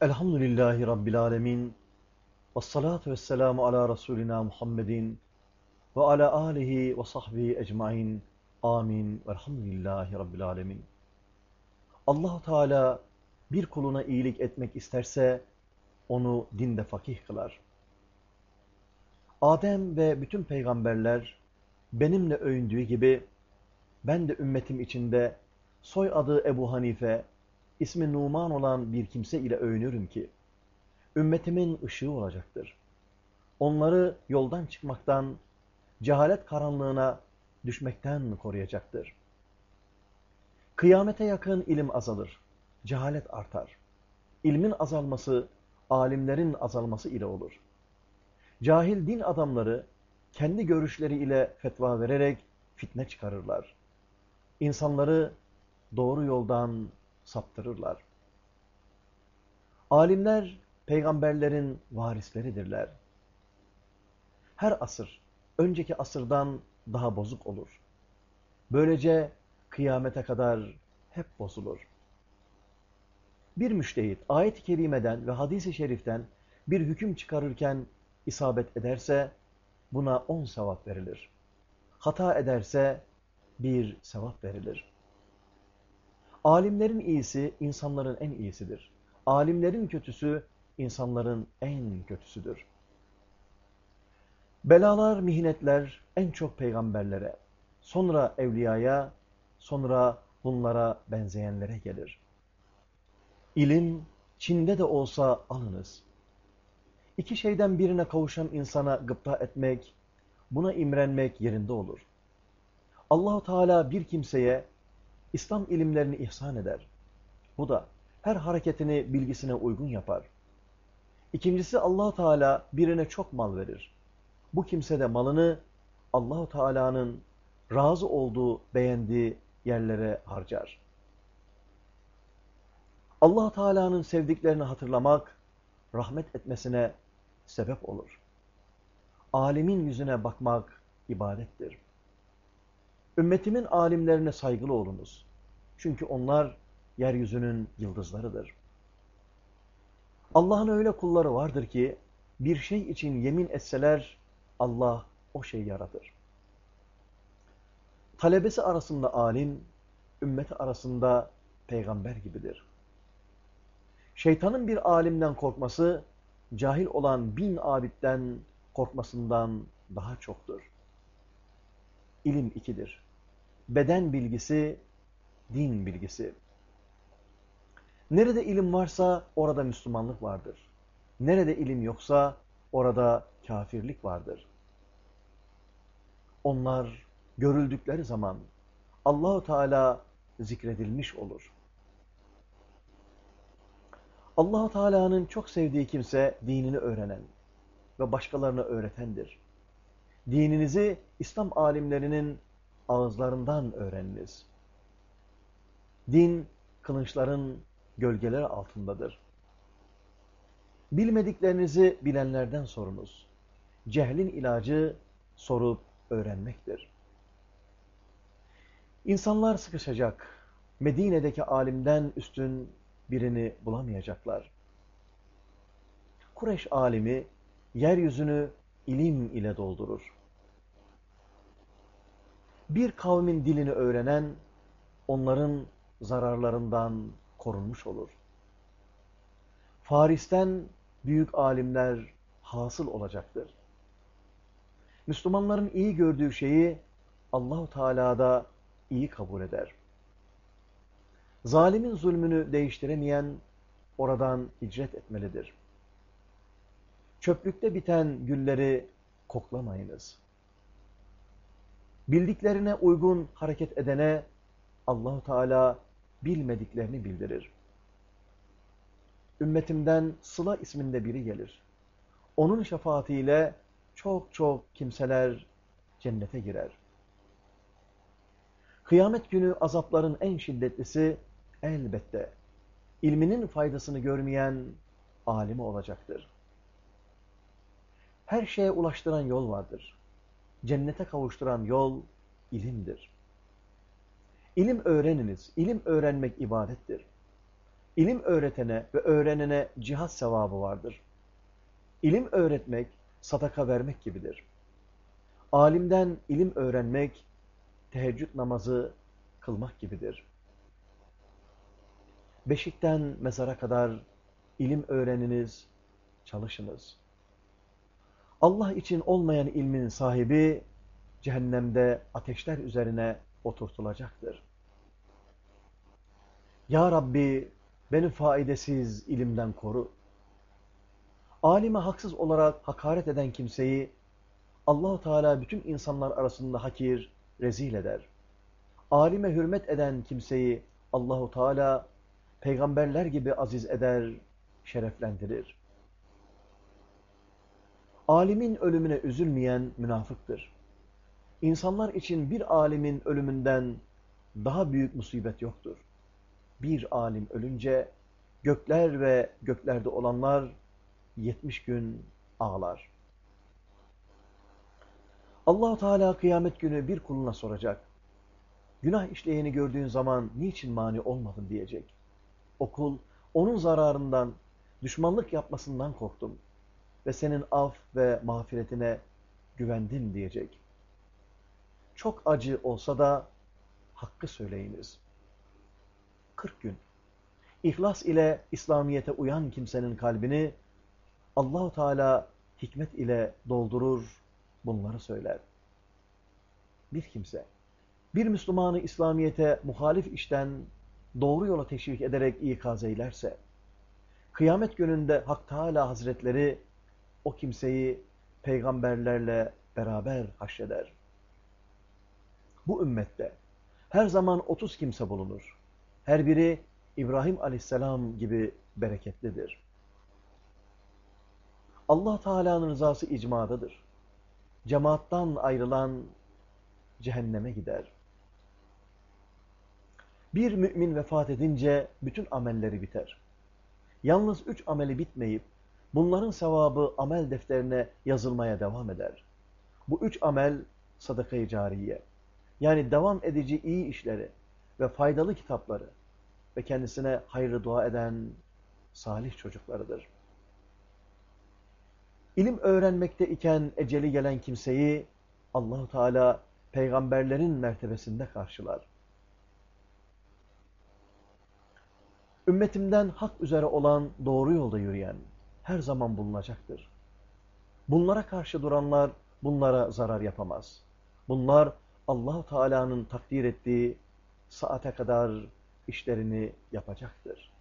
Elhamdülillahi Rabbil Alemin. Ve salatu ve selamu ala Resulina Muhammedin ve ala alihi ve sahbihi ecmain. Amin. Velhamdülillahi Rabbil Alemin. Allahu Teala bir kuluna iyilik etmek isterse onu dinde fakih kılar. Adem ve bütün peygamberler benimle övündüğü gibi ben de ümmetim içinde soy adı Ebu Hanife, ismi Numan olan bir kimse ile övünürüm ki, ümmetimin ışığı olacaktır. Onları yoldan çıkmaktan, cehalet karanlığına düşmekten koruyacaktır. Kıyamete yakın ilim azalır, cehalet artar. İlmin azalması, alimlerin azalması ile olur. Cahil din adamları kendi görüşleri ile fetva vererek fitne çıkarırlar. İnsanları doğru yoldan saptırırlar. Alimler peygamberlerin varisleridirler. Her asır önceki asırdan daha bozuk olur. Böylece kıyamete kadar hep bozulur. Bir müştehit ayet-i kerimeden ve hadis-i şeriften bir hüküm çıkarırken isabet ederse buna on sevap verilir. Hata ederse bir sevap verilir. Alimlerin iyisi insanların en iyisidir. Alimlerin kötüsü insanların en kötüsüdür. Belalar, mihnetler en çok peygamberlere, sonra evliyaya, sonra bunlara benzeyenlere gelir. İlim, Çin'de de olsa alınız. İki şeyden birine kavuşan insana gıpta etmek, buna imrenmek yerinde olur. Allahu Teala bir kimseye İslam ilimlerini ihsan eder. Bu da her hareketini bilgisine uygun yapar. İkincisi Allahu Teala birine çok mal verir. Bu kimse de malını Allahu Teala'nın razı olduğu, beğendiği yerlere harcar. Allah Teala'nın sevdiklerini hatırlamak rahmet etmesine sebep olur. Alimin yüzüne bakmak ibadettir. Ümmetimin alimlerine saygılı olunuz. Çünkü onlar yeryüzünün yıldızlarıdır. Allah'ın öyle kulları vardır ki bir şey için yemin etseler Allah o şeyi yaratır. Talebesi arasında alim, ümmeti arasında peygamber gibidir. Şeytanın bir alimden korkması, cahil olan bin abitten korkmasından daha çoktur. İlim ikidir. Beden bilgisi, din bilgisi. Nerede ilim varsa orada Müslümanlık vardır. Nerede ilim yoksa orada kafirlik vardır. Onlar görüldükleri zaman Allahu Teala zikredilmiş olur. Allahu Teala'nın çok sevdiği kimse dinini öğrenen ve başkalarına öğretendir. Dininizi İslam alimlerinin ağızlarından öğreniniz. Din, kılıçların gölgeleri altındadır. Bilmediklerinizi bilenlerden sorunuz. Cehlin ilacı sorup öğrenmektir. İnsanlar sıkışacak. Medine'deki alimden üstün birini bulamayacaklar. Kureş alimi yeryüzünü ilim ile doldurur. Bir kavmin dilini öğrenen onların zararlarından korunmuş olur. Faris'ten büyük alimler hasıl olacaktır. Müslümanların iyi gördüğü şeyi Allahu Teala'da iyi kabul eder. Zalimin zulmünü değiştiremeyen oradan hicret etmelidir. Çöplükte biten gülleri koklamayınız. Bildiklerine uygun hareket edene Allahu Teala bilmediklerini bildirir. Ümmetimden Sıla isminde biri gelir. Onun şefaatiyle çok çok kimseler cennete girer. Kıyamet günü azapların en şiddetlisi elbette ilminin faydasını görmeyen alimi olacaktır. Her şeye ulaştıran yol vardır. Cennete kavuşturan yol ilimdir. İlim öğreniniz. İlim öğrenmek ibadettir. İlim öğretene ve öğrenene cihat sevabı vardır. İlim öğretmek, sadaka vermek gibidir. Alimden ilim öğrenmek, teheccüd namazı kılmak gibidir. Beşikten mezara kadar ilim öğreniniz, çalışınız. Allah için olmayan ilmin sahibi, cehennemde ateşler üzerine oturtulacaktır. Ya Rabbi, beni faidesiz ilimden koru. Alime haksız olarak hakaret eden kimseyi Allahu Teala bütün insanlar arasında hakir, rezil eder. Alime hürmet eden kimseyi Allahu Teala peygamberler gibi aziz eder, şereflendirir. Alimin ölümüne üzülmeyen münafıktır. İnsanlar için bir alimin ölümünden daha büyük musibet yoktur. Bir alim ölünce gökler ve göklerde olanlar 70 gün ağlar. Allahu Teala kıyamet günü bir kuluna soracak. Günah işleyeni gördüğün zaman niçin mani olmadın diyecek. O kul onun zararından, düşmanlık yapmasından korktum ve senin af ve mağfiretine güvendim diyecek. Çok acı olsa da hakkı söyleyiniz. 40 gün. İhlas ile İslamiyete uyan kimsenin kalbini Allahu Teala hikmet ile doldurur, bunları söyler. Bir kimse, bir Müslümanı İslamiyet'e muhalif işten doğru yola teşvik ederek ikaz eylerse, kıyamet gününde Hak Teala Hazretleri o kimseyi peygamberlerle beraber haşreder. Bu ümmette her zaman 30 kimse bulunur. Her biri İbrahim aleyhisselam gibi bereketlidir. Allah Teala'nın rızası icmadadır. Cemaattan ayrılan cehenneme gider. Bir mümin vefat edince bütün amelleri biter. Yalnız üç ameli bitmeyip bunların sevabı amel defterine yazılmaya devam eder. Bu üç amel sadaka-i cariye. Yani devam edici iyi işleri ve faydalı kitapları ve kendisine hayırlı dua eden salih çocuklarıdır. İlim öğrenmekte iken eceli gelen kimseyi Allahu Teala peygamberlerin mertebesinde karşılar. Ümmetimden hak üzere olan doğru yolda yürüyen her zaman bulunacaktır. Bunlara karşı duranlar bunlara zarar yapamaz. Bunlar Allahu Teala'nın takdir ettiği saate kadar işlerini yapacaktır.